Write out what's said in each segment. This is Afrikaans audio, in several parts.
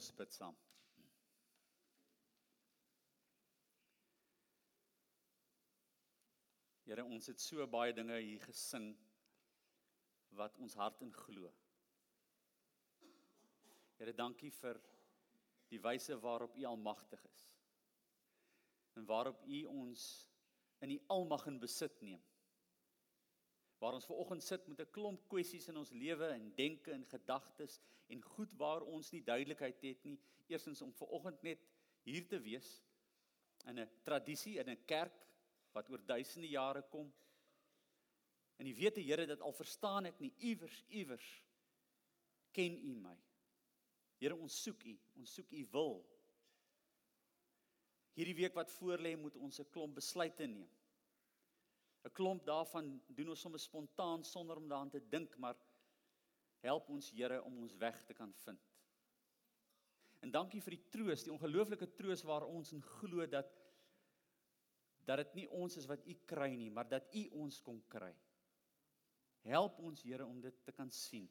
ons bid saam. Here, ons het so baie dinge hier gesing wat ons hart in glo. Here, dankie vir die wyse waarop U almagtig is. En waarop U ons in die almag in besit neem. Waar ons ver oggend sit met 'n klomp kwessies in ons lewe en denke en gedagtes en goed waar ons nie duidelikheid het nie. Eerstens om ver oggend net hier te wees in 'n tradisie in 'n kerk wat oor duisende jare kom. En jy weet die Here dat al verstaan ek nie iewers iewers ken U my. Here ons soek U, ons soek U wil. Hierdie week wat voorlê moet ons 'n klomp besluite neem. 'n Klomp daarvan doen ons sommer spontaan sonder om daaraan te dink, maar help ons Here om ons weg te kan vind. En dankie vir die troos, die ongelooflike troos waar ons in glo dat dat dit nie ons is wat U kry nie, maar dat U ons kom kry. Help ons Here om dit te kan sien.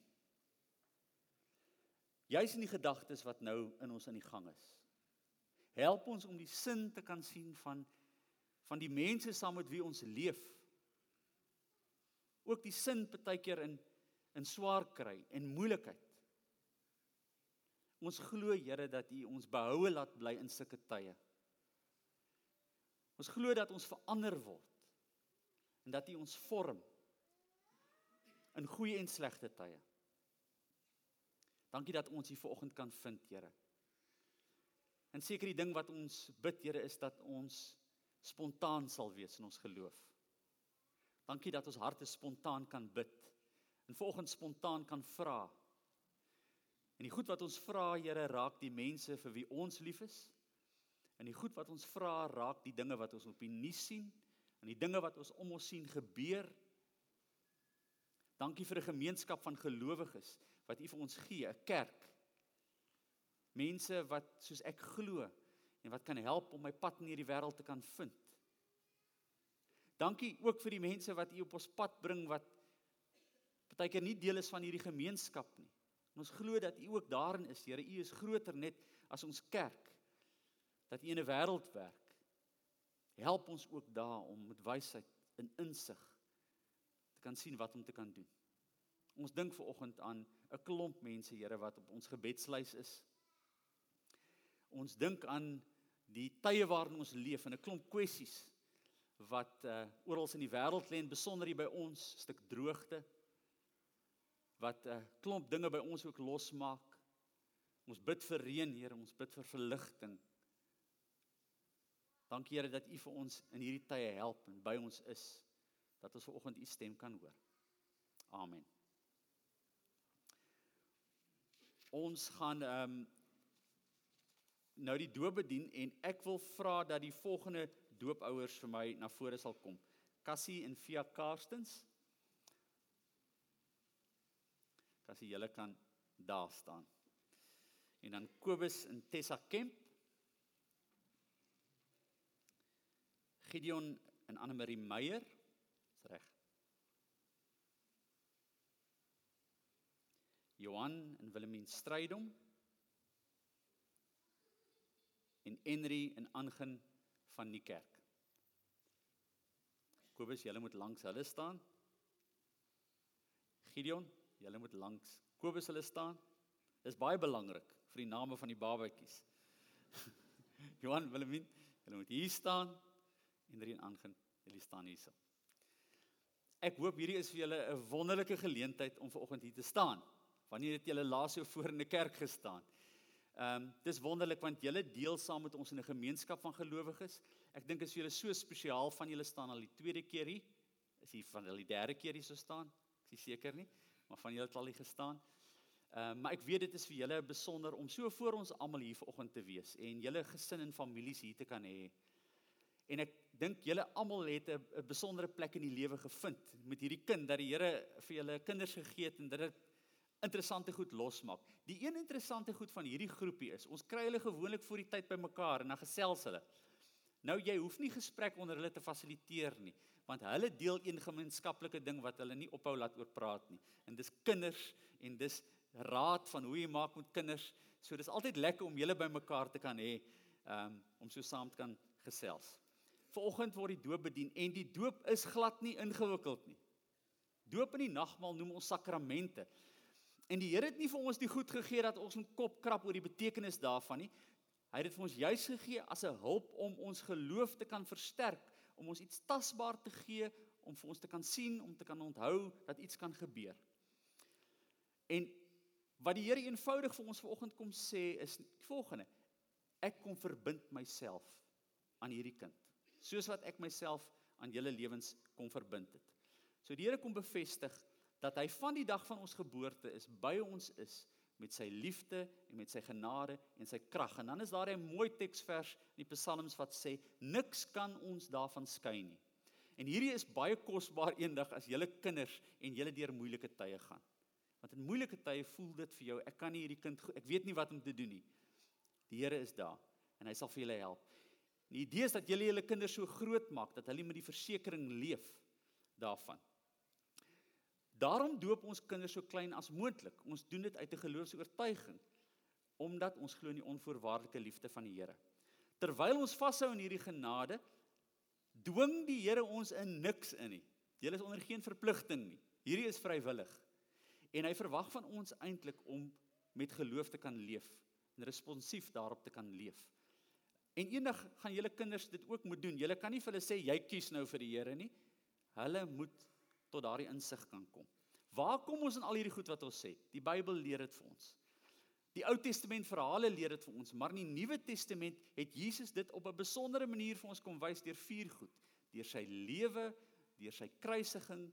Juis in die gedagtes wat nou in ons aan die gang is. Help ons om die sin te kan sien van van die mense saam met wie ons leef. Ook die sin partykeer in in swaar kry en moeilikheid. Ons glo Here dat U ons behoue laat bly in sulke tye. Ons glo dat ons verander word en dat U ons vorm in goeie en slegte tye. Dankie dat ons hier vanoggend kan vind, Here. En seker die ding wat ons bid, Here, is dat ons spontaan sal wees in ons geloof. Dankie dat ons harte spontaan kan bid en vanoggend spontaan kan vra. En die goed wat ons vra, Here, raak die mense vir wie ons lief is. En die goed wat ons vra, raak die dinge wat ons op die nuus sien en die dinge wat ons om ons sien gebeur. Dankie vir 'n gemeenskap van gelowiges wat U vir ons gee, 'n kerk. Mense wat soos ek glo en wat kan help om my pad in hierdie wêreld te kan vind. Dankie ook vir die mense wat U op ons pad bring wat partykeer nie deel is van hierdie gemeenskap nie. En ons glo dat U ook daarin is, Here. U is groter net as ons kerk. Dat U in 'n wêreld werk. Help ons ook daar om met wysheid en insig te kan sien wat om te kan doen. Ons dink ver oggend aan 'n klomp mense, Here, wat op ons gebedslys is. Ons dink aan die tye waarin ons leef en 'n klomp kwessies wat uh oral in die wêreld lê en besonder hier by ons stuk droogte wat 'n uh, klomp dinge by ons ook losmaak. Ons bid vir reën, Here, ons bid vir verligting. Dankie Here dat U vir ons in hierdie tye help en by ons is dat ons vanoggend U stem kan hoor. Amen. Ons gaan ehm um, nou die doop bedien en ek wil vra dat die volgende doopouers vir my na vore sal kom. Cassie en Via Karstens. Cassie, julle kan daar staan. En dan Kobus en Tessa Kemp. Gideon en Anne Marie Meyer. Dis reg. Johan en Willemien Strydom en Henry en Angen van die kerk. Kobus, julle moet langs hulle staan. Gideon, julle moet langs Kobus hulle staan. Dis baie belangrik vir die name van die babatjies. Johan, Willemien, julle moet hier staan. En Angen, julle staan hierso. Ek hoop hierdie is vir julle 'n wonderlike geleentheid om vanoggend hier te staan. Wanneer het julle laas so voor in 'n kerk gestaan? Ehm um, dis wonderlik want julle deel saam met ons in 'n gemeenskap van gelowiges. Ek dink as julle so spesiaal van julle staan al die tweede keer hier, is hier van al die derde keer hier so staan. Ek is seker nie, maar van julle het al hier gestaan. Ehm um, maar ek weet dit is vir julle besonder om so voor ons almal hier vanoggend te wees en julle gesin en families hier te kan hê. En ek dink julle almal het 'n besondere plek in die lewe gevind met hierdie kind dat die Here vir julle kinders gegee het en dit interessante goed losmaak. Die een interessante goed van hierdie groepie is, ons kry hulle gewoonlik voor die tyd bymekaar en dan gesels hulle. Nou jy hoef nie gesprek onder hulle te fasiliteer nie, want hulle deel een gemeenskaplike ding wat hulle nie ophou laat oor praat nie. En dis kinders en dis raad van hoe jy maak met kinders So dis altyd lekker om julle bymekaar te kan hê um om so saam te kan gesels. Vanoggend word die doop bedien en die doop is glad nie ingewikkeld nie. Doop in die nagmaal noem ons sakramente. En die Here het nie vir ons die goed gegee dat ons 'n kop krap oor die betekenis daarvan nie. Hy het dit vir ons juis gegee as 'n hulp om ons geloof te kan versterk, om ons iets tasbaar te gee, om vir ons te kan sien, om te kan onthou dat iets kan gebeur. En wat die Here eenvoudig vir ons vanoggend kom sê is die volgende: Ek kom verbind myself aan hierdie kind, soos wat ek myself aan julle lewens kom verbind het. So die Here kom bevestig dat hy van die dag van ons geboorte is by ons is met sy liefde en met sy genade en sy krag. En dan is daar 'n mooi teksvers in die Psalms wat sê niks kan ons daarvan skei nie. En hierdie is baie kosbaar eendag as julle kinders en julle deur moeilike tye gaan. Want in moeilike tye voel dit vir jou ek kan nie hierdie kind ek weet nie wat om te doen nie. Die Here is daar en hy sal vir julle help. Die idee is dat julle julle kinders so groot maak dat hulle met die versekering leef daarvan. Daarom doop ons kinders so klein as moontlik. Ons doen dit uit 'n geloofsoortuiging omdat ons glo in die onvoorwaardelike liefde van die Here. Terwyl ons vashou in hierdie genade, dwing die Here ons in niks in nie. Jy is onder geen verpligting nie. Hierdie is vrywillig. En hy verwag van ons eintlik om met geloof te kan leef en responsief daarop te kan leef. En eendag gaan julle kinders dit ook moet doen. Julle kan nie vir hulle sê jy kies nou vir die Here nie. Hulle moet tot daardie insig kan kom. Waar kom ons in al hierdie goed wat ons sê? Die Bybel leer dit vir ons. Die Ou Testament verhale leer dit vir ons, maar in die Nuwe Testament het Jesus dit op 'n besondere manier vir ons kom wys deur vier goed: deur sy lewe, deur sy kruisiging,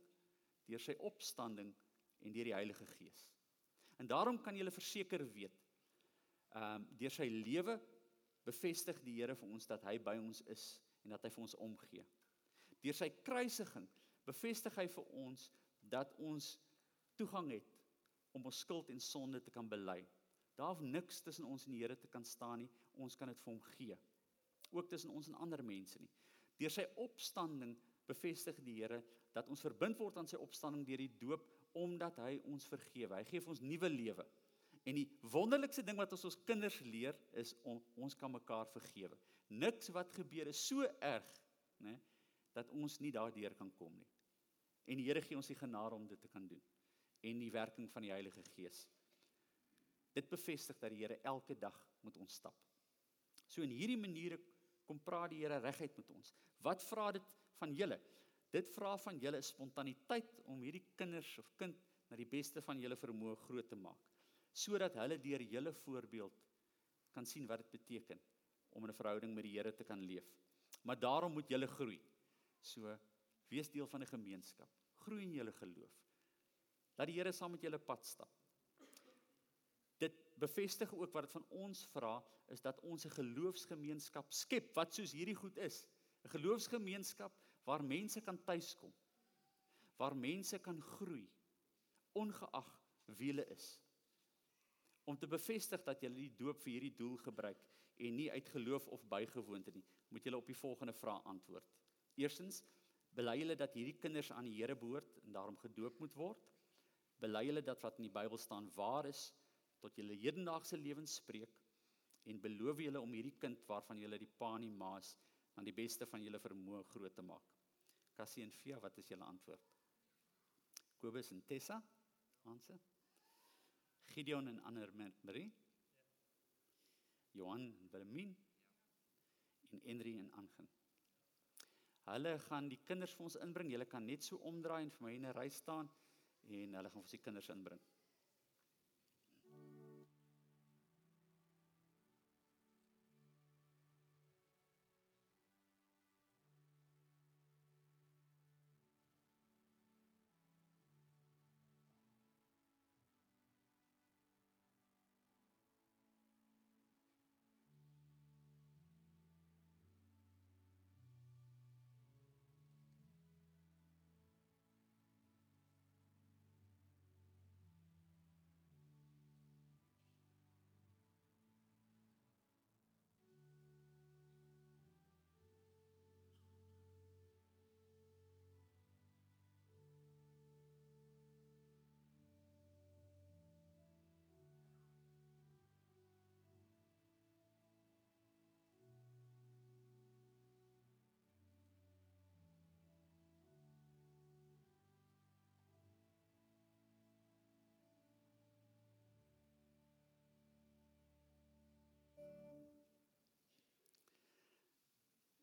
deur sy opstanding en deur die Heilige Gees. En daarom kan jy verseker weet, ehm um, deur sy lewe bevestig die Here vir ons dat hy by ons is en dat hy vir ons omgee. Deur sy kruisiging bevestig hy vir ons dat ons toegang het om ons skuld en sonde te kan bely. Daar hoef niks tussen ons en die Here te kan staan nie. Ons kan dit vir hom gee. Ook tussen ons en ander mense nie. Deur sy opstanding bevestig die Here dat ons verbind word aan sy opstanding deur die doop omdat hy ons vergewe. Hy gee vir ons nuwe lewe. En die wonderlikste ding wat ons ons kinders leer is om ons kan mekaar vergewe. Niks wat gebeur is so erg, né, dat ons nie daardeur kan kom nie. En die Here gee ons die genade om dit te kan doen en die werking van die Heilige Gees. Dit bevestig dat die Here elke dag met ons stap. So in hierdie maniere kom praat die Here reguit met ons. Wat vra dit van julle? Dit vra van julle spontaniteit om hierdie kinders of kind na die beste van julle vermoë groot te maak sodat hulle deur julle voorbeeld kan sien wat dit beteken om 'n verhouding met die Here te kan leef. Maar daarom moet julle groei. So Wees deel van 'n gemeenskap. Groei in julle geloof. Laat die Here saam met julle pad stap. Dit bevestig ook wat dit van ons vra is dat ons 'n geloofsgemeenskap skep wat soos hierdie goed is. 'n Geloofsgemeenskap waar mense kan tuiskom. Waar mense kan groei ongeag wie hulle is. Om te bevestig dat jy die doop vir hierdie doel gebruik en nie uit geloof of bygewoonte nie, moet jy op die volgende vrae antwoord. Eerstens, Bely hulle dat hierdie kinders aan die Here behoort en daarom gedoop moet word? Bely hulle dat wat in die Bybel staan waar is tot julle hedendaagse lewens spreek? En beloof julle om hierdie kind waarvan julle die pa en die ma's aan die beste van julle vermoë groot te maak? Cassie en Fia, wat is julle antwoord? Kobus en Tessa? Hanse? Gideon en Ander Marie? Johan en Wilhelmine? En Henry en Angen? Hulle gaan die kinders vir ons inbring. Julle kan net so omdraai en vir my in 'n ry staan en hulle gaan vir ons die kinders inbring.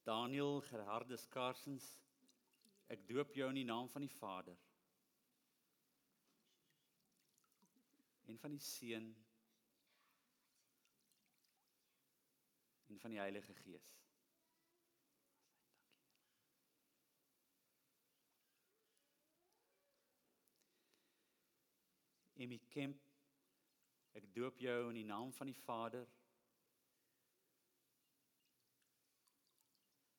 Daniel Gerhardus Karsens, ek doop jou in die naam van die Vader en van die Seun en van die Heilige Gees. Emmy Kemp, ek doop jou in die naam van die Vader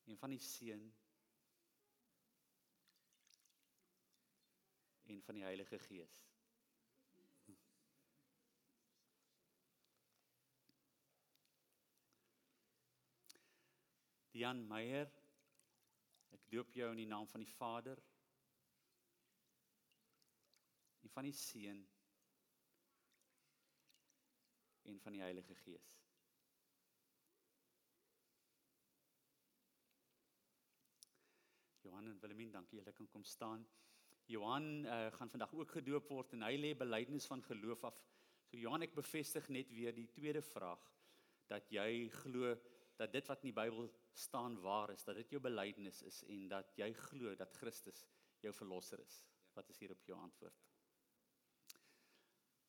en van die Seun en van die Heilige Gees. Jan Meyer, ek doop jou in die naam van die Vader en van die Seun en van die Heilige Gees. Johan en Willemien, dankie julle kan kom staan. Johan uh, gaan vandag ook gedoop word en hy lê belydenis van geloof af. So Johan, ek bevestig net weer die tweede vraag dat jy glo dat dit wat in die Bybel staan waar is, dat dit jou belydenis is en dat jy glo dat Christus jou verlosser is. Wat is hier op jou antwoord?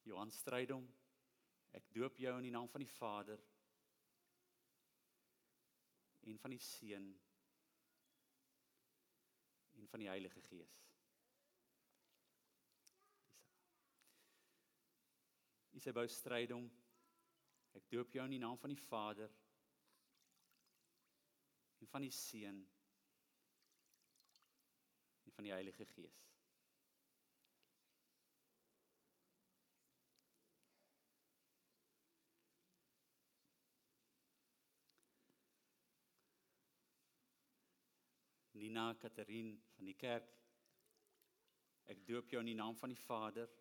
Johan Strydom, ek doop jou in die naam van die Vader en van die Seun en van die Heilige Gees. Isabel Strydom, ek doop jou in die naam van die Vader en van die Seun en van die Heilige Gees. Nina Katerin van die kerk. Ek doop jou in die naam van die Vader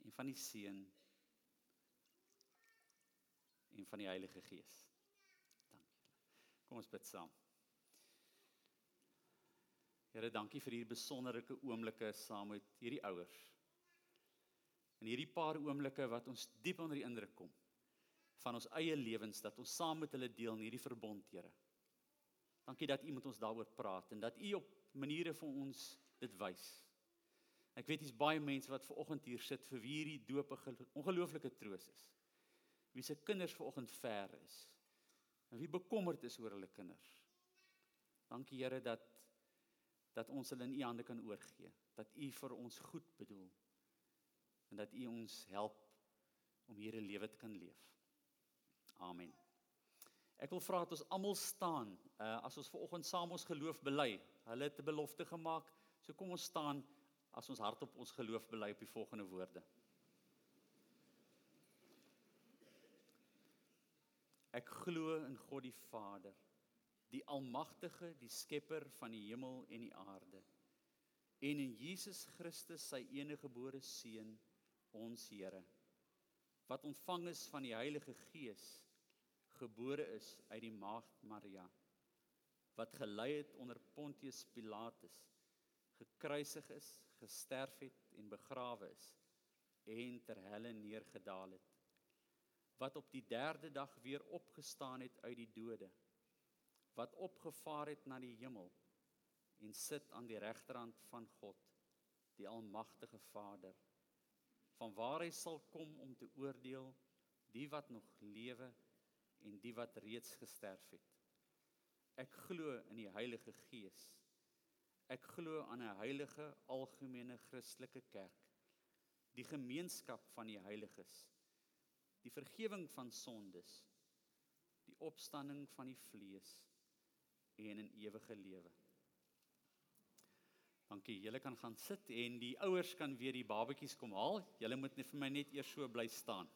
en van die Seun en van die Heilige Gees. Dankie. Kom ons bid saam. Here, dankie vir hierdie besonderlike oomblikke saam met hierdie ouers. En hierdie paar oomblikke wat ons diep onder die indruk kom van ons eie lewens dat ons saam met hulle deel in hierdie verbond, Here. Dankie dat U met ons daaroor praat en dat U op maniere vir ons dit wys. Ek weet hier's baie mense wat ver oggend hier sit vir wie hierdie doop 'n ongelooflike troos is wie se kinders vanoggend ver is en wie bekommerd is oor hulle kinders. Dankie Here dat dat ons hulle in U hande kan oorgee, dat U vir ons goed bedoel en dat U ons help om hier 'n lewe te kan leef. Amen. Ek wil vra dat ons almal staan uh, as ons vanoggend saam ons geloof bely. Hulle het 'n belofte gemaak, so kom ons staan as ons hardop ons geloof bely op die volgende woorde. Ek glo in God die Vader, die almagtige, die skepper van die hemel en die aarde. En in Jesus Christus, sy eniggebore seun, ons Here, wat ontvang is van die Heilige Gees, gebore is uit die maagd Maria, wat gelei het onder Pontius Pilatus, gekruisig is, gesterf het en begrawe is en ter helle neergedaal het wat op die 3de dag weer opgestaan het uit die dode wat opgevaar het na die hemel en sit aan die regterhand van God die almagtige Vader van waar hy sal kom om te oordeel die wat nog lewe en die wat reeds gesterf het ek glo in die Heilige Gees ek glo aan 'n heilige algemene Christelike kerk die gemeenskap van die heiliges die vergifnis van sondes, die opstanding van die vlees en 'n ewige lewe. Dankie, julle kan gaan sit en die ouers kan weer die babatjies kom haal. Julle moet net vir my net eers so bly staan.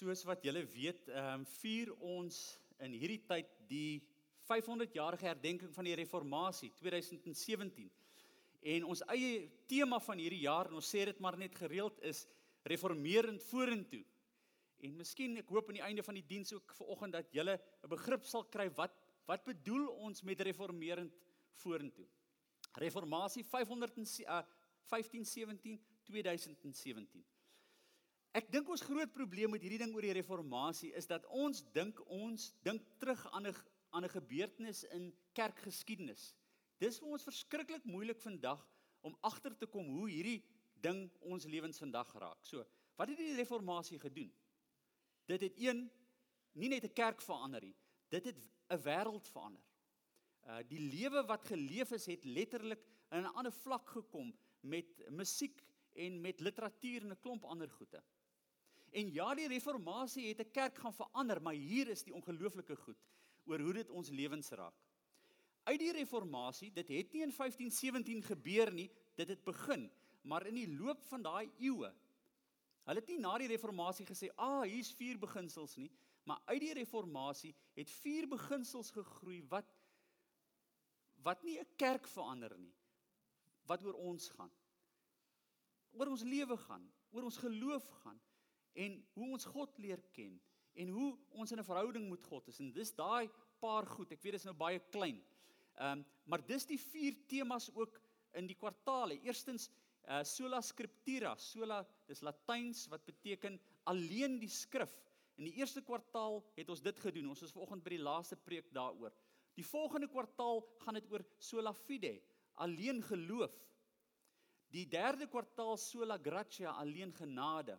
Soos wat julle weet, ehm um, vier ons in hierdie tyd die 500-jarige herdenking van die reformatie 2017. En ons eie tema van hierdie jaar, en ons sê dit maar net gereeld is reformerend vorentoe. En miskien ek hoop aan die einde van die diens ook vanoggend dat julle 'n begrip sal kry wat wat bedoel ons met reformerend vorentoe. Reformatie 500 uh, 1517 2017. Ek dink ons groot probleem met hierdie ding oor die reformatie is dat ons dink ons dink terug aan 'n aan 'n gebeurtenis in kerkgeskiedenis. Dis vir ons verskriklik moeilik vandag om agter te kom hoe hierdie ding ons lewens vandag raak. So, wat het die reformatie gedoen? Dit het een nie net 'n kerk verander nie, dit het 'n wêreld verander. Uh die lewe wat geleef is het letterlik in 'n ander vlak gekom met musiek en met literatuur en 'n klomp ander goede. En ja, die reformatie het 'n kerk gaan verander, maar hier is die ongelooflike goed oor hoe dit ons lewens raak. Uit die reformatie, dit het nie in 1517 gebeur nie, dit het begin, maar in die loop van daai eeue. Hulle het nie na die reformatie gesê, "Ah, hier's vier beginsels nie," maar uit die reformatie het vier beginsels gegroei wat wat nie 'n kerk verander nie, wat oor ons gaan. Oor ons lewe gaan, oor ons geloof gaan en hoe ons God leer ken en hoe ons in 'n verhouding met God is. En dis daai paar goed. Ek weet dit is nou baie klein. Ehm um, maar dis die vier temas ook in die kwartaale. Eerstens uh sola scriptura. Sola dis Latyns wat beteken alleen die skrif. In die eerste kwartaal het ons dit gedoen. Ons is vanoggend by die laaste preek daaroor. Die volgende kwartaal gaan dit oor sola fide, alleen geloof. Die derde kwartaal sola gratia, alleen genade.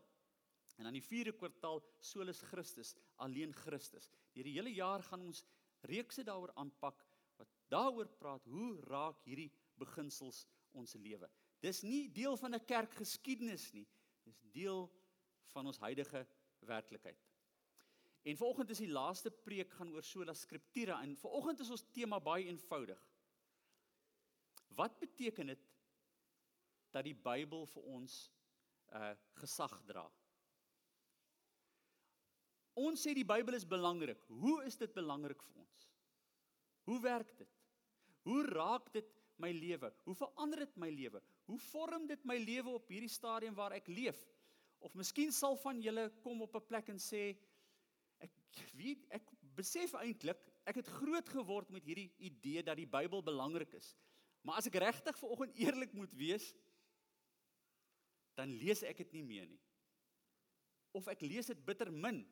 En dan die vierde kwartaal solus Christus, alleen Christus. Deur die hele jaar gaan ons reekse daaroor aanpak wat daaroor praat hoe raak hierdie beginsels ons lewe. Dis nie deel van 'n kerkgeskiedenis nie. Dis deel van ons huidige werklikheid. En vanoggend is die laaste preek gaan oor sola scriptura en vanoggend is ons tema baie eenvoudig. Wat beteken dit dat die Bybel vir ons uh, gesag dra? Ons sê die Bybel is belangrik. Hoe is dit belangrik vir ons? Hoe werk dit? Hoe raak dit my lewe? Hoe verander dit my lewe? Hoe vorm dit my lewe op hierdie stadium waar ek leef? Of miskien sal van julle kom op 'n plek en sê ek weet ek besef eintlik ek het groot geword met hierdie idee dat die Bybel belangrik is. Maar as ek regtig vanoggend eerlik moet wees, dan lees ek dit nie meer nie. Of ek lees dit bitter min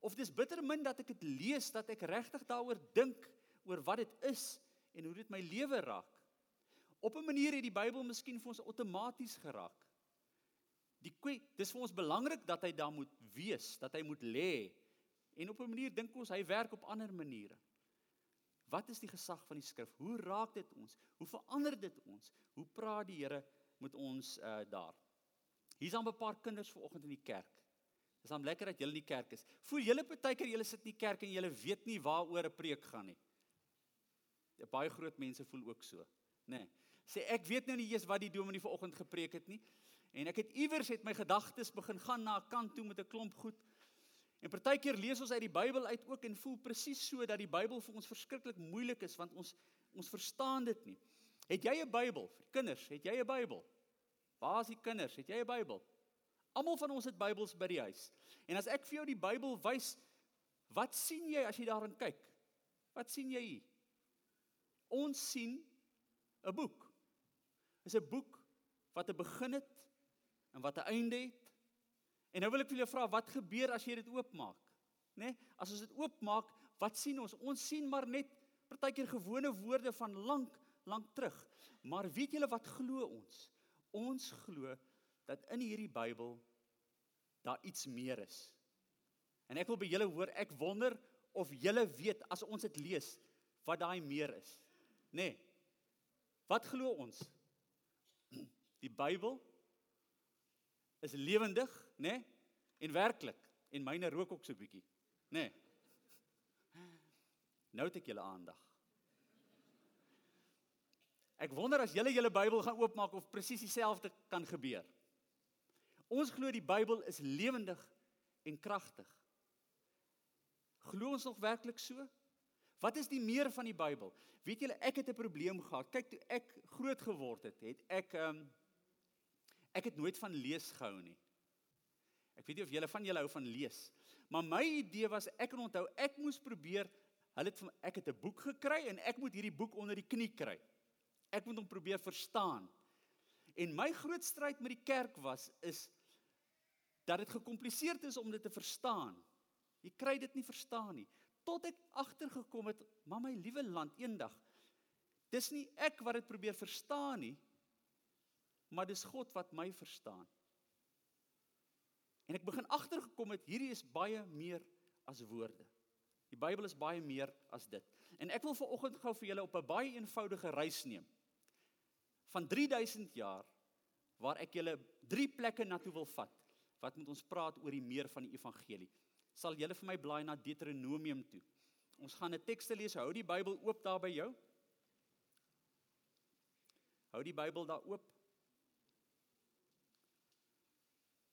of dis bitter min dat ek dit lees dat ek regtig daaroor dink oor wat dit is en hoe dit my lewe raak. Op 'n manier het die Bybel miskien vir ons outomaties geraak. Die dis vir ons belangrik dat hy daar moet wees, dat hy moet lê. En op 'n manier dink ons hy werk op ander maniere. Wat is die gesag van die skrif? Hoe raak dit ons? Hoe verander dit ons? Hoe praat die Here met ons uh, daar? Hier's dan 'n paar kinders vanoggend in die kerk. Dis dan lekker dat julle in die kerk is. Voel julle partykeer julle sit in die kerk en julle weet nie waaroor 'n preek gaan nie. Ja, baie groot mense voel ook so, nê. Nee. Sê ek weet nou nie eers wat die dominee vanoggend gepreek het nie. En ek het iewers het my gedagtes begin gaan na 'n kant toe met 'n klomp goed. En partykeer lees ons uit die Bybel uit ook en voel presies so dat die Bybel vir ons verskriklik moeilik is want ons ons verstaan dit nie. Het jy 'n Bybel vir kinders? Het jy 'n Bybel? Waar is die kinders? Het jy 'n Bybel? Almal van ons het Bybels by die huis. En as ek vir jou die Bybel wys, wat sien jy as jy daarin kyk? Wat sien jy hier? Ons sien 'n boek. Dis 'n boek wat 'n begin het en wat 'n einde het. En nou wil ek vir julle vra, wat gebeur as jy dit oopmaak? Né? Nee? As ons dit oopmaak, wat sien ons? Ons sien maar net partykeer gewone woorde van lank, lank terug. Maar weet julle wat glo ons? Ons glo dat in hierdie Bybel daar iets meer is. En ek wil by julle hoor, ek wonder of julle weet as ons dit lees wat daai meer is. Nê? Nee. Wat glo ons? Die Bybel is lewendig, nê? Nee? En werklik. En myne rook ook so bietjie, nê? Nee. Nou het ek julle aandag. Ek wonder as julle julle Bybel gaan oopmaak of presies dieselfde kan gebeur. Ons glo die Bybel is lewendig en kragtig. Glo ons nog werklik so? Wat is die meer van die Bybel? Weet julle, ek het 'n probleem gehad. Kyk, toe ek groot geword het, het ek ehm um, ek het nooit van lees gehou nie. Ek weet nie of julle van julle hou van lees, maar my idee was ek kan onthou ek moes probeer hulle het ek het 'n boek gekry en ek moet hierdie boek onder die knie kry. Ek moet hom probeer verstaan. En my groot stryd met die kerk was is dat dit gekompliseerd is om dit te verstaan. Jy kry dit nie verstaan nie tot ek agtergekom het, maar my liewe land eendag dis nie ek wat dit probeer verstaan nie, maar dis God wat my verstaan. En ek begin agtergekom het hierdie is baie meer as woorde. Die Bybel is baie meer as dit. En ek wil vanoggend gou vir julle op 'n baie eenvoudige reis neem. Van 3000 jaar waar ek julle drie plekke na toe wil vat wat met ons praat oor die meer van die evangelie. Sal julle vir my blaai na Deuteronomium toe. Ons gaan 'n teks lees. Hou die Bybel oop daar by jou. Hou die Bybel daar oop.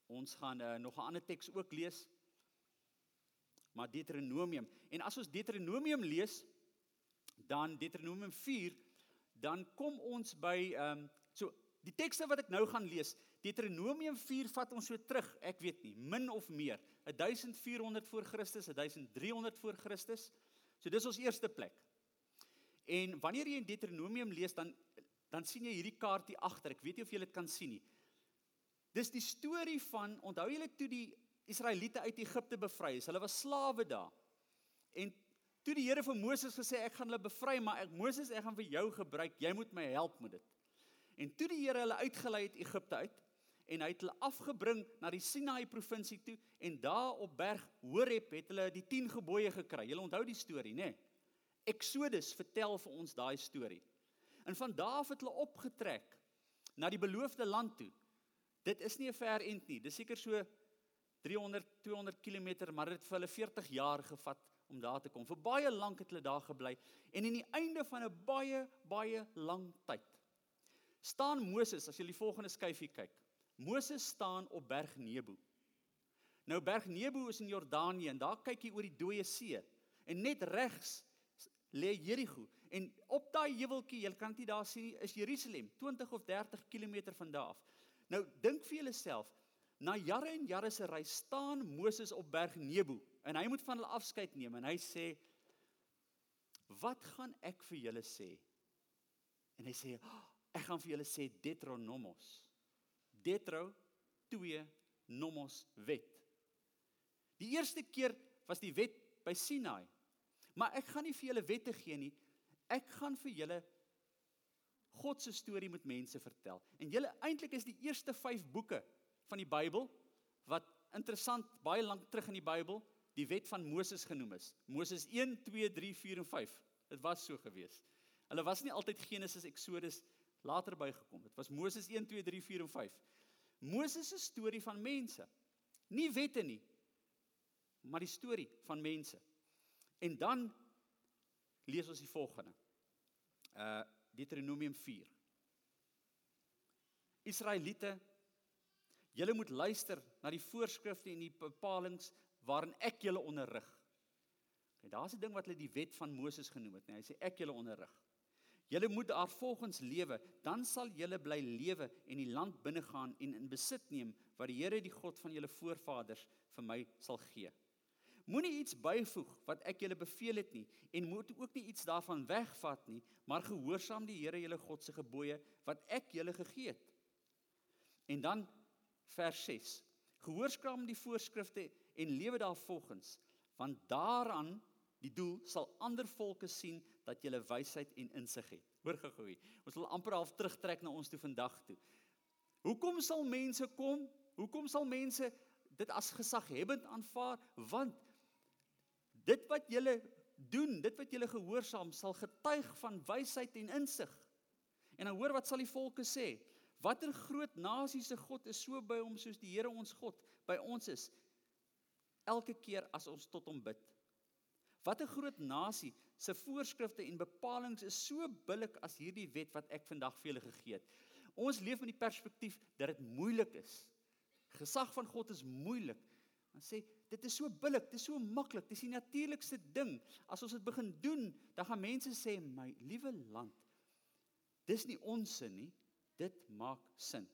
Ons gaan uh, nog 'n ander teks ook lees. Maar Deuteronomium. En as ons Deuteronomium lees, dan Deuteronomium 4, dan kom ons by ehm um, so die tekste wat ek nou gaan lees. Deuteronomium 4 vat ons so terug, ek weet nie, min of meer, 1400 voor Christus, 1300 voor Christus. So dis ons eerste plek. En wanneer jy in Deuteronomium lees dan dan sien jy hierdie kaart hier agter. Ek weet nie of jy dit kan sien nie. Dis die storie van onthou julle toe die Israeliete uit Egipte bevry is. Hulle was slawe daar. En toe die Here vir Moses gesê ek gaan hulle bevry, maar ek Moses ek gaan vir jou gebruik. Jy moet my help met dit. En toe die Here hulle uitgelei het Egipte uit en hy het hulle afgebring na die Sinaï provinsie toe en daar op berg Horeb het hulle die 10 gebooie gekry. Julle onthou die storie, né? Nee? Exodus vertel vir ons daai storie. En van daar af het hulle opgetrek na die beloofde land toe. Dit is nie 'n ver end nie. Dis seker so 300 200 km, maar dit het vir hulle 40 jaar gevat om daar te kom. Vir baie lank het hulle daar gebly en in die einde van 'n baie baie lang tyd staan Moses as jy die volgende skyfie kyk. Moses staan op Berg Nebo. Nou Berg Nebo is in Jordanië en daar kyk jy oor die dooie see en net regs lê Jerigo en op daai heuweltjie, jy kan dit daar sien, is Jerusalem, 20 of 30 km van daar af. Nou dink vir jouself, na jare en jare se reis staan Moses op Berg Nebo en hy moet van hulle afskeid neem en hy sê wat gaan ek vir julle sê? En hy sê oh, ek gaan vir julle sê Deuteronomos. Detro 2 nomos wet. Die eerste keer was die wet by Sinai. Maar ek gaan nie vir julle wette gee nie. Ek gaan vir julle God se storie met mense vertel. En julle eintlik is die eerste 5 boeke van die Bybel wat interessant baie lank terug in die Bybel die wet van Moses genoem is. Moses 1, 2, 3, 4 en 5. Dit was so gewees. Hulle was nie altyd Genesis, Exodus later bygekom. Dit was Moses 1, 2, 3, 4 en 5. Moses se storie van mense. Nie wette nie, maar die storie van mense. En dan lees ons die volgende. Uh Deuteronomium 4. Israeliete, julle moet luister na die voorskrifte en die bepalinge waarin ek julle onderrig. Kyk, daar's 'n ding wat hulle die wet van Moses genoem het, nee, hy sê ek julle onderrig. Julle moet daar volgens lewe, dan sal julle bly lewe en die land binnegaan en in besit neem wat die Here die God van julle voorvaders vir my sal gee. Moenie iets byvoeg wat ek julle beveel het nie en moet ook nie iets daarvan wegvat nie, maar gehoorsaam die Here julle God se gebooie wat ek julle gegee het. En dan vers 6. Gehoorsaam die voorskrifte en lewe daarvolgens, want daaraan die doel sal ander volke sien dat jy wysheid en insig het. Hoor gou-gou. Ons wil amper half terugtrek na ons toe vandag toe. Hoekom sal mense kom? Hoekom sal mense dit as gesaghebend aanvaar? Want dit wat julle doen, dit wat julle gehoorsaam sal getuig van wysheid en insig. En dan hoor wat sal die volke sê? Watter groot nasie se God is so by hom soos die Here ons God by ons is? Elke keer as ons tot hom bid. Wat 'n groot nasie se voorskrifte en bepalinge is so billik as hierdie wet wat ek vandag vir julle gegee het. Ons leef met die perspektief dat dit moeilik is. Gesag van God is moeilik. Dan sê dit is so billik, dit is so maklik, dis die natuurlikste ding. As ons dit begin doen, dan gaan mense sê, "My liewe land, dis nie ons sin nie, dit maak sin."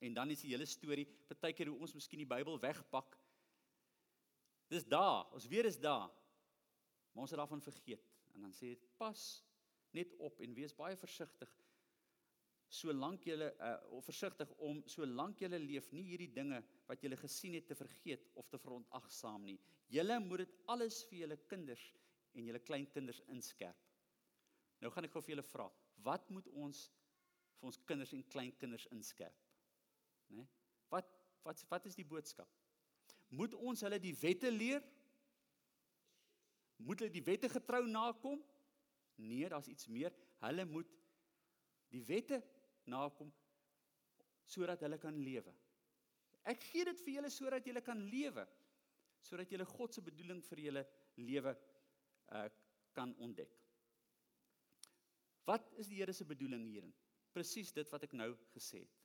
En dan is die hele storie, partykeer hoe ons miskien die Bybel wegpak. Dis daar, ons weet dis daar. Maar ons het daarvan vergeet. En dan sê dit pas net op en wees baie versigtig. Solank jy uh of versigtig om solank jy leef nie hierdie dinge wat jy gesien het te vergeet of te verontagsaam nie. Julle moet dit alles vir julle kinders en julle kleinkinders inskerp. Nou gaan ek gou vir julle vra, wat moet ons vir ons kinders en kleinkinders inskerp? Né? Nee? Wat wat wat is die boodskap? Moet ons hulle die wette leer? Moet hulle die wette getrou nakom? Nee, daar's iets meer. Hulle moet die wette nakom sodat hulle kan lewe. Ek gee dit vir julle sodat julle kan lewe, sodat julle God se bedoeling vir julle lewe uh kan ontdek. Wat is die Here se bedoeling hierin? Presies dit wat ek nou gesê het.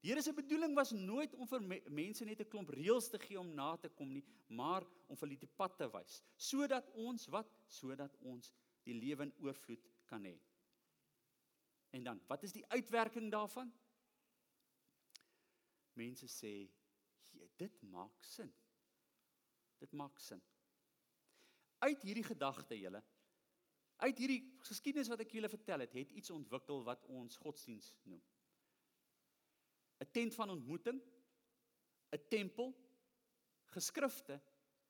Die Here se bedoeling was nooit om vir me mense net 'n klomp reëls te gee om na te kom nie, maar om vir hulle die pad te wys, sodat ons wat sodat ons die lewe in oorvloed kan hê. En dan, wat is die uitwerking daarvan? Mense sê, dit maak sin. Dit maak sin. Uit hierdie gedagte julle uit hierdie geskiedenis wat ek julle vertel het, het iets ontwikkel wat ons godsdiens noem. 'n tent van ontmoeting, 'n tempel, geskrifte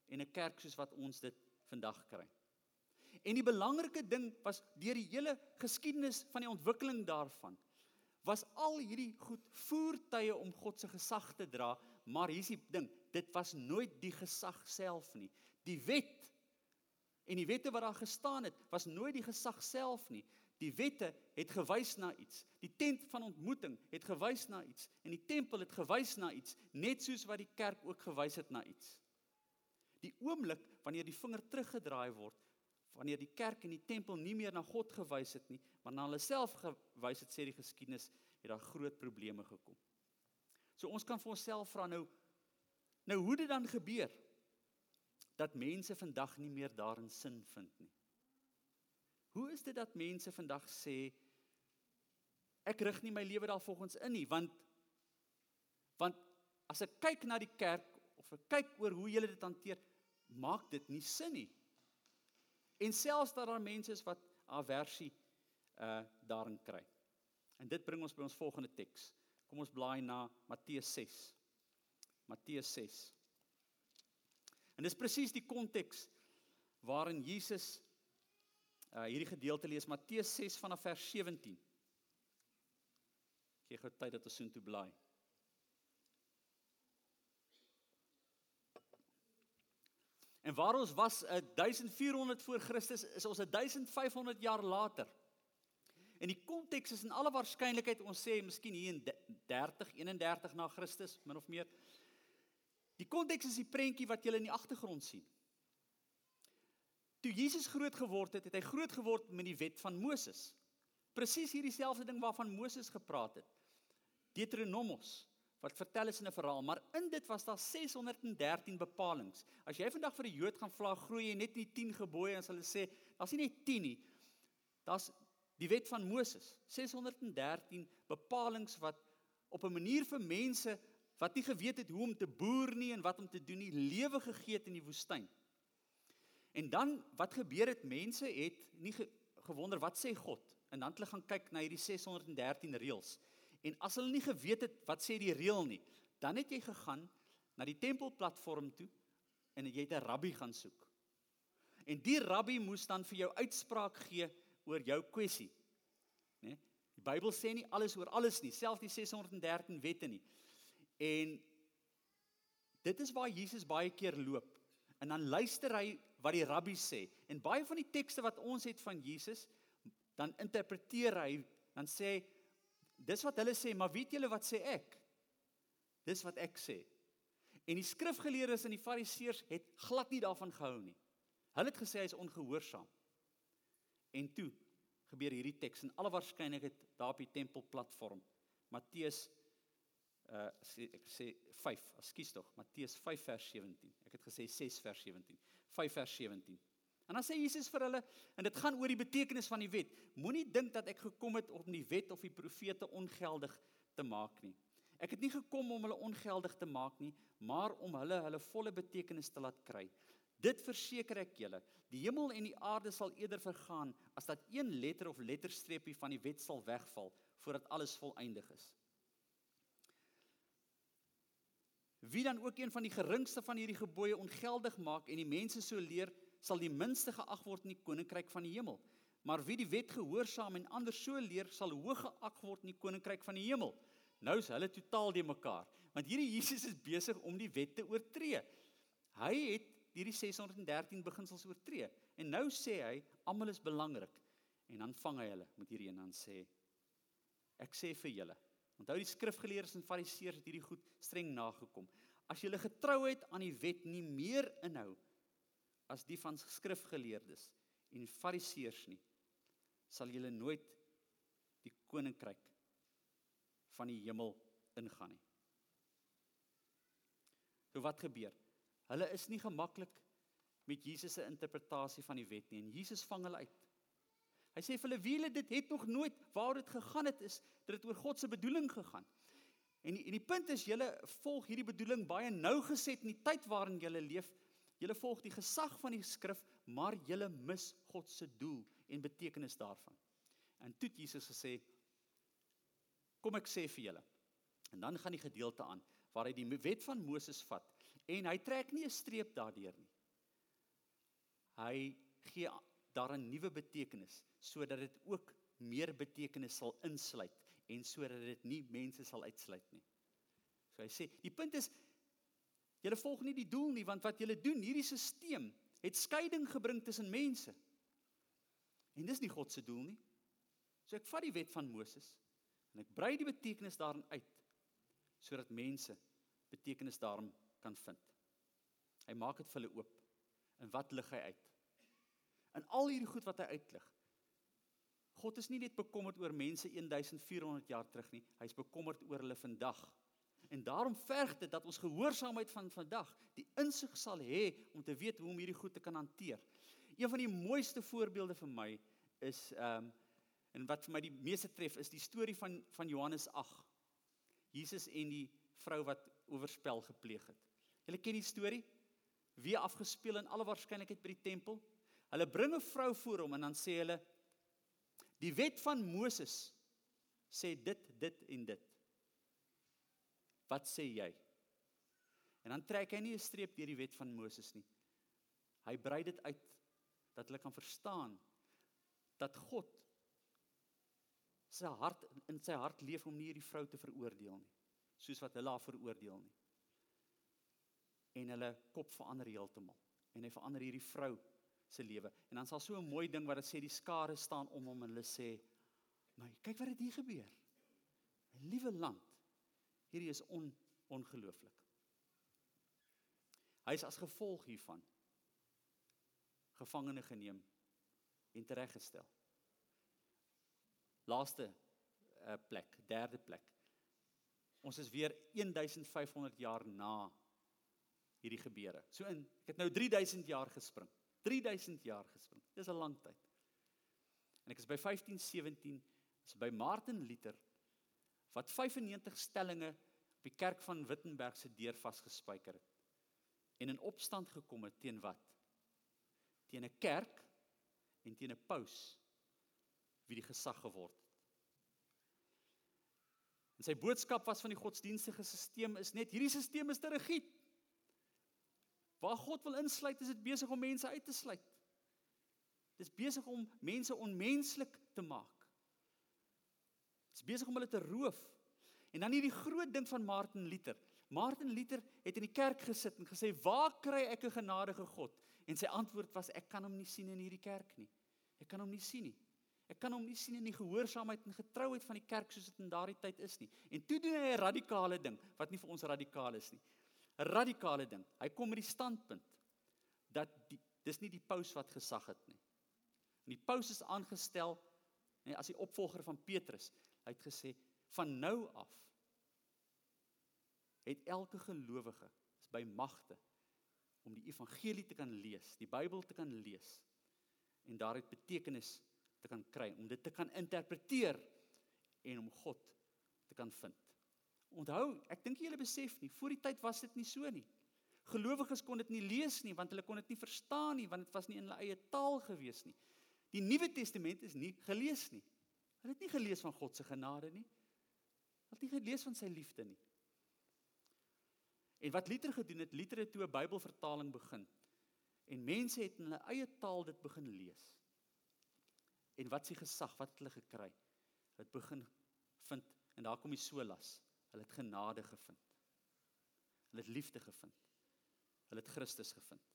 en 'n kerk soos wat ons dit vandag kry. En die belangrike ding was deur die hele geskiedenis van die ontwikkeling daarvan was al hierdie goed voertuie om God se gesag te dra, maar hier's die ding, dit was nooit die gesag self nie. Die wet en die wette wat daar gestaan het, was nooit die gesag self nie. Die wette het gewys na iets. Die tent van ontmoeting het gewys na iets en die tempel het gewys na iets, net soos wat die kerk ook gewys het na iets. Die oomblik wanneer die vinger teruggedraai word, wanneer die kerk en die tempel nie meer na God gewys het nie, maar na hulle self gewys het, sê die geskiedenis, het daar groot probleme gekom. So ons kan vir onsself vra nou nou hoe dit dan gebeur dat mense vandag nie meer daarin sin vind nie. Hoe is dit dat mense vandag sê ek rig nie my lewe daarvolgens in nie want want as ek kyk na die kerk of ek kyk oor hoe julle dit hanteer maak dit nie sin nie. En selfs dat daar mense is wat aversie uh daarin kry. En dit bring ons by ons volgende teks. Kom ons blaai na Matteus 6. Matteus 6. En dis presies die konteks waarin Jesus uh hierdie gedeelte lees Matteus 6 vanaf vers 17. Gee gou tyd dat ons soontoe blaai. En waar ons was 1400 voor Christus is ons 1500 jaar later. En die konteks is in alle waarskynlikheid ons sê miskien hier in 30 31 na Christus min of meer. Die konteks is die prentjie wat jy in die agtergrond sien. Toe Jesus groot geword het, het hy groot geword met die wet van Moses. Presies hierdie selfde ding waarvan Moses gepraat het. Deuteronomos wat vertel is in 'n verhaal, maar in dit was daar 613 bepalinge. As jy vandag vir 'n Jood gaan vra, groei jy net nie 10 gebooie en hulle sê, daar's nie net 10 nie. Daar's die wet van Moses, 613 bepalinge wat op 'n manier vir mense wat nie geweet het hoe om te boer nie en wat om te doen nie, lewe gegee het in die woestyn. En dan wat gebeur het mense het nie ge, gewonder wat sê God en dan het hulle gaan kyk na hierdie 613 reëls. En as hulle nie geweet het wat sê die reël nie, dan het jy gegaan na die tempelplatform toe en jy het 'n rabbi gaan soek. En die rabbi moes dan vir jou uitspraak gee oor jou kwessie. Né? Nee? Die Bybel sê nie alles oor alles nie, selfs die 613 wette nie. En dit is waar Jesus baie keer loop. En dan luister hy wat die rabbi sê. En baie van die tekste wat ons het van Jesus, dan interpreteer hy, dan sê dis wat hulle sê, maar weet julle wat sê ek? Dis wat ek sê. En die skrifgeleerdes en die fariseërs het glad nie daarvan gehou nie. Hulle het gesê hy is ongehoorsaam. En toe gebeur hierdie teks in alle waarskynlikheid daar op die tempelplatform. Matteus uh sê ek sê 5, ekskuus tog, Matteus 5 vers 17. Ek het gesê 6 vers 17. 5 vers 17. En dan sê Jesus vir hulle en dit gaan oor die betekenis van die wet. Moenie dink dat ek gekom het om die wet of die profete ongeldig te maak nie. Ek het nie gekom om hulle ongeldig te maak nie, maar om hulle hulle volle betekenis te laat kry. Dit verseker ek julle, die hemel en die aarde sal eerder vergaan as dat een letter of letterstreepie van die wet sal wegval voordat alles volëindig is. Wie dan ook een van die geringste van hierdie gebooie ongeldig maak en die mense so leer, sal die minste geag word in die koninkryk van die hemel. Maar wie die wet gehoorsaam en ander so leer, sal hoog geag word in die koninkryk van die hemel. Nou is hulle totaal de mekaar, want hierdie Jesus is besig om die wet te oortree. Hy het hierdie 613 beginsels oortree en nou sê hy almal is belangrik. En dan vang hy hulle met hierdie een en dan sê ek sê vir julle Onthou die skrifgeleerdes en fariseërs het hierdie goed streng nagekom. As julle getrouheid aan die wet nie meer inhou as die van skrifgeleerdes en fariseërs nie, sal julle nooit die koninkryk van die hemel ingaan nie. So wat gebeur? Hulle is nie gemaklik met Jesus se interpretasie van die wet nie en Jesus vang hulle uit. Hy sê vir hulle wie hulle dit het nog nooit waar dit gegaan het is dat dit oor God se bedoeling gegaan. En die, en die punt is julle volg hierdie bedoeling baie nougeset in die tyd waarin julle leef. Julle volg die gesag van die skrif, maar julle mis God se doel en betekenis daarvan. En toe Jesus gesê kom ek sê vir julle. En dan gaan die gedeelte aan waar hy die wet van Moses vat en hy trek nie 'n streep daardeur nie. Hy gee daar 'n nuwe betekenis sodat dit ook meer betekenis sal insluit en sodat dit nie mense sal uitsluit nie. So hy sê, die punt is julle volg nie die doel nie want wat julle doen, hierdie stelsel het skeiding gebring tussen mense. En dis nie God se doel nie. So ek vat die wet van Moses en ek brei die betekenis daarin uit sodat mense betekenis daarin kan vind. Hy maak dit vir hulle oop. En wat lig hy uit? In al hierdie goed wat hy uitlig. God is nie net bekommerd oor mense 1400 jaar terug nie, hy's bekommerd oor hulle vandag. En daarom verg dit dat ons gehoorsaamheid van vandag die insig sal hê om te weet hoe om hierdie goed te kan hanteer. Een van die mooiste voorbeelde vir my is ehm um, en wat vir my die meeste tref is die storie van van Johannes 8. Jesus en die vrou wat oorspel gepleeg het. Julle ken die storie? Wie afgespeel in alle waarskynlikheid by die tempel? Hulle bring 'n vrou voor hom en dan sê hulle die wet van Moses sê dit dit en dit. Wat sê jy? En dan trek hy nie 'n streep deur die wet van Moses nie. Hy brei dit uit dat hulle kan verstaan dat God sy hart in sy hart leef om nie hierdie vrou te veroordeel nie, soos wat hulle haar veroordeel nie. En hulle kop verander heeltemal en hy verander hierdie vrou se lewe. En dan sal so 'n mooi ding wat dit sê die skare staan om hom en hulle sê: "My, kyk wat het hier gebeur. My liewe land. Hierdie is on ongelooflik." Hy is as gevolg hiervan gevangene geneem en tereggestel. Laaste uh, plek, derde plek. Ons is weer 1500 jaar na hierdie gebeure. So in ek het nou 3000 jaar gespring. 3000 jaar gespring. Dis 'n lang tyd. En ek is by 1517 is by Martin Luther wat 95 stellings op die kerk van Wittenberg se deur vasgespijker het. En in opstand gekom het teen wat? Teen 'n kerk en teen 'n paus wie die gesag geword het. En sy boodskap was van die godsdienstige stelsel is net hierdie stelsel is te rigied. Waar God wil insluit, is dit besig om mense uit te sluit. Dit is besig om mense onmenslik te maak. Dit is besig om hulle te roof. En dan hierdie groot ding van Martin Luther. Martin Luther het in die kerk gesit en gesê, "Waar kry ek 'n genadige God?" En sy antwoord was, "Ek kan hom nie sien in hierdie kerk nie. Ek kan hom nie sien nie. Ek kan hom nie sien in die gehoorsaamheid en getrouheid van die kerk soos dit in daardie tyd is nie." En toe doen hy 'n radikale ding wat nie vir ons radikaal is nie. Radikale ding. Hy kom met die standpunt dat die, dis nie die paus wat gesag het nie. En die paus is aangestel nee, as die opvolger van Petrus. Hy het gesê van nou af het elke gelowige is by magte om die evangelie te kan lees, die Bybel te kan lees en daaruit betekenis te kan kry, om dit te kan interpreteer en om God te kan vind. Onthou, ek dink julle besef nie, voor die tyd was dit nie so nie. Gelowiges kon dit nie lees nie want hulle kon dit nie verstaan nie want dit was nie in hulle eie taal gewees nie. Die Nuwe Testament is nie gelees nie. Hulle het nie gelees van God se genade nie. Hulle het nie gelees van sy liefde nie. En wat Luther gedoen het, Luther het toe 'n Bybelvertaling begin. En mense het in hulle eie taal dit begin lees. En wat s'ie gesag, wat het hulle gekry? Hulle het begin vind en daar kom die solas. Hulle het genade gevind. Hulle het liefde gevind. Hulle het Christus gevind.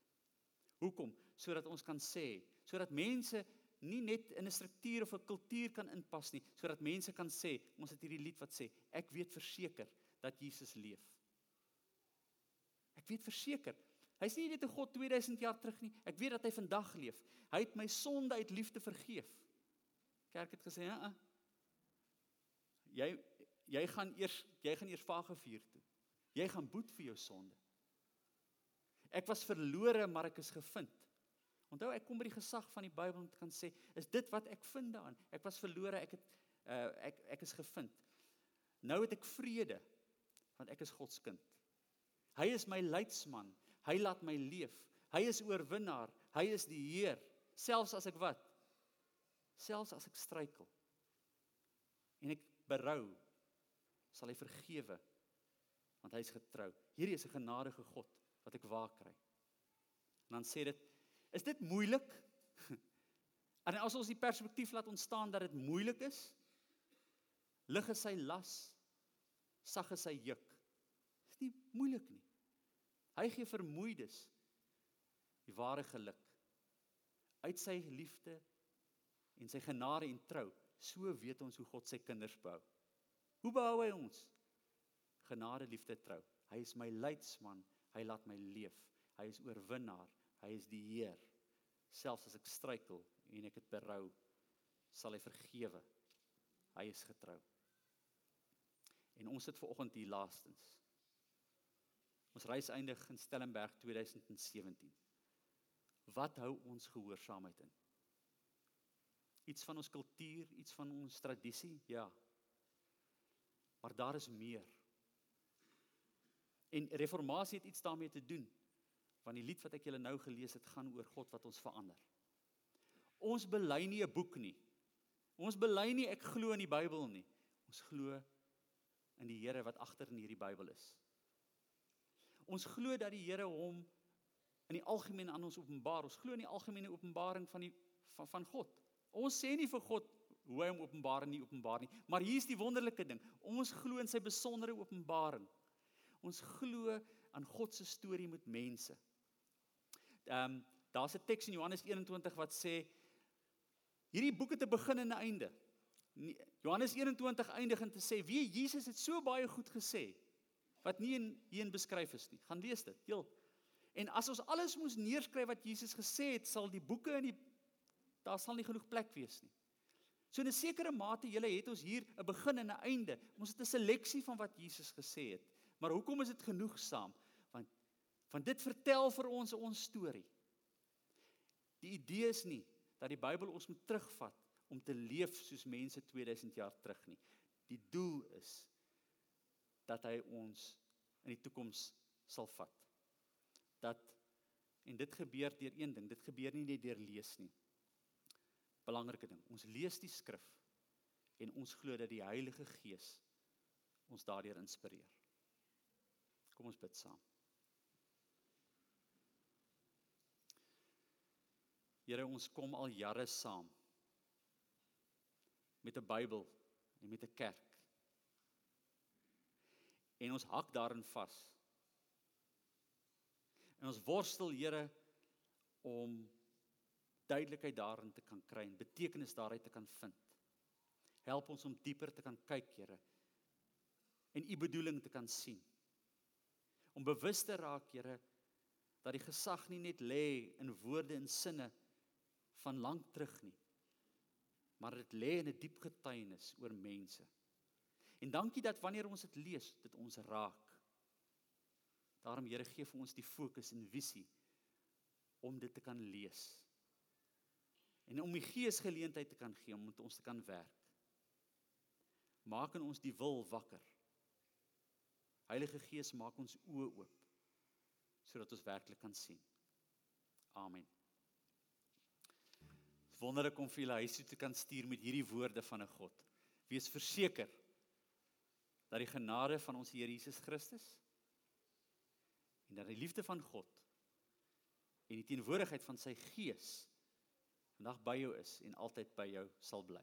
Hoekom? Sodat ons kan sê, sodat mense nie net in 'n struktuur of 'n kultuur kan inpas nie, sodat mense kan sê, ons het hierdie lied wat sê, ek weet verseker dat Jesus leef. Ek weet verseker, hy's nie net 'n God 2000 jaar terug nie. Ek weet dat hy vandag leef. Hy het my sonde uit liefde vergeef. Kerk het gesê, "Ja, jy jy gaan eers jy gaan eers vagevuur toe. Jy gaan boet vir jou sonde." Ek was verlore, maar ek is gevind. Onthou, ek kom by die gesag van die Bybel om te kan sê, is dit wat ek vind daarin? Ek was verlore, ek het uh ek ek is gevind. Nou het ek vrede want ek is God se kind. Hy is my leidsman. Hy laat my leef. Hy is oorwinnaar. Hy is die Heer. Selfs as ek wat? Selfs as ek struikel. En ek berou, sal hy vergewe want hy is getrou. Hierdie is 'n genadige God wat ek waar kry. En dan sê dit, is dit moeilik? En as ons die perspektief laat ontstaan dat dit moeilik is, lig is sy las, sag is sy juk. Dis nie moeilik nie. Hy gee vermoeides die ware geluk uit sy liefde en sy genade en trou. So weet ons hoe God sy kinders behou. Hoe behou hy ons? Genade, liefde, trou. Hy is my leidsman, hy laat my leef. Hy is oorwinnaar, hy is die Heer. Selfs as ek struikel en ek het berou, sal hy vergewe. Hy is getrou. En ons sit ver oggend hier laastens. Ons reis eindig in Stellenberg 2017. Wat hou ons gehoorsaamheid in? Iets van ons kultuur, iets van ons tradisie? Ja. Maar daar is meer. En reformatie het iets daarmee te doen. Want die lied wat ek julle nou gelees het, gaan oor God wat ons verander. Ons bely nie 'n boek nie. Ons bely nie ek glo in die Bybel nie. Ons glo in die Here wat agter in hierdie Bybel is. Ons glo dat die Here hom in die algemeen aan ons openbaar. Ons glo in die algemene openbaring van die van van God. Ons sê nie vir God hoe hy hom openbaar en nie openbaar nie, maar hier is die wonderlike ding. Ons glo in sy besondere openbaring. Ons glo aan God se storie met mense. Ehm um, daar's 'n teks in Johannes 21 wat sê hierdie boek het 'n begin en 'n einde. Johannes 21 eindig en te sê wie Jesus het so baie goed gesê wat nie in hierin beskryf is nie. Gaan lees dit. Heel. En as ons alles moes neerskryf wat Jesus gesê het, sal die boeke in die daar sal nie genoeg plek wees nie. So in 'n sekere mate julle het ons hier 'n begin en 'n einde. Ons het 'n seleksie van wat Jesus gesê het. Maar hoekom is dit genoegsaam? Want want dit vertel vir ons ons storie. Die idee is nie dat die Bybel ons moet terugvat om te leef soos mense 2000 jaar terug nie. Die doel is dat hy ons in die toekoms sal vat. Dat en dit gebeur deur een ding, dit gebeur nie net deur lees nie. Belangrike ding, ons lees die skrif en ons glo dat die Heilige Gees ons daardeur inspireer. Kom ons bid saam. Here, ons kom al jare saam met 'n Bybel en met 'n kerk en ons hak daarin vas. En ons worstel Here om duidelikheid daarin te kan kry en betekenis daaruit te kan vind. Help ons om dieper te kan kyk, Here. En u bedoeling te kan sien. Om bewus te raak, Here, dat die gesag nie net lê in woorde en sinne van lank terug nie, maar dit lê in 'n diep getuienis oor mense. En dankie dat wanneer ons dit lees, dit ons raak. Daarom Here gee vir ons die fokus en visie om dit te kan lees. En om die Gees geleentheid te kan gee om met ons te kan werk. Maak in ons die wil wakker. Heilige Gees, maak ons oë oop sodat ons werklik kan sien. Amen. Wonderlik om vir julle huis toe te kan stuur met hierdie woorde van 'n God. Wees verseker dat die genade van ons Here Jesus Christus en dat die liefde van God en die teenwoordigheid van sy Gees vandag by jou is en altyd by jou sal bly.